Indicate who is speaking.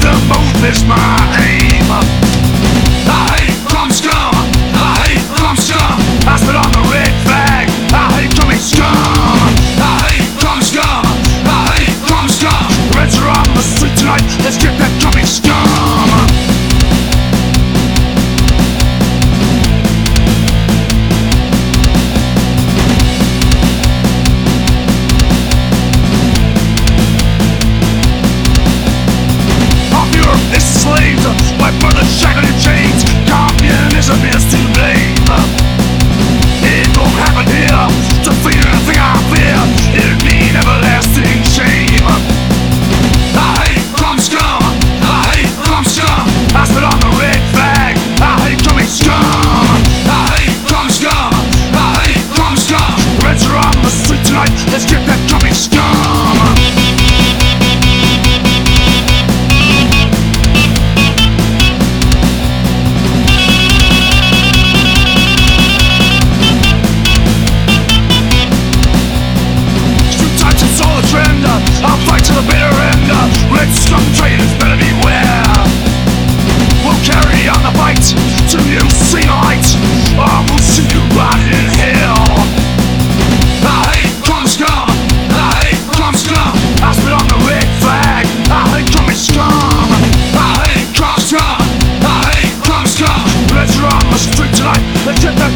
Speaker 1: The moon is my aim. I hate crumb scum. I hate crumb scum. I spit on the red flag. I hate coming scum. I hate crumb scum. I hate crumb scum. Reds are on the street tonight. Let's get that coming scum. Let's run the street tonight. Let's get that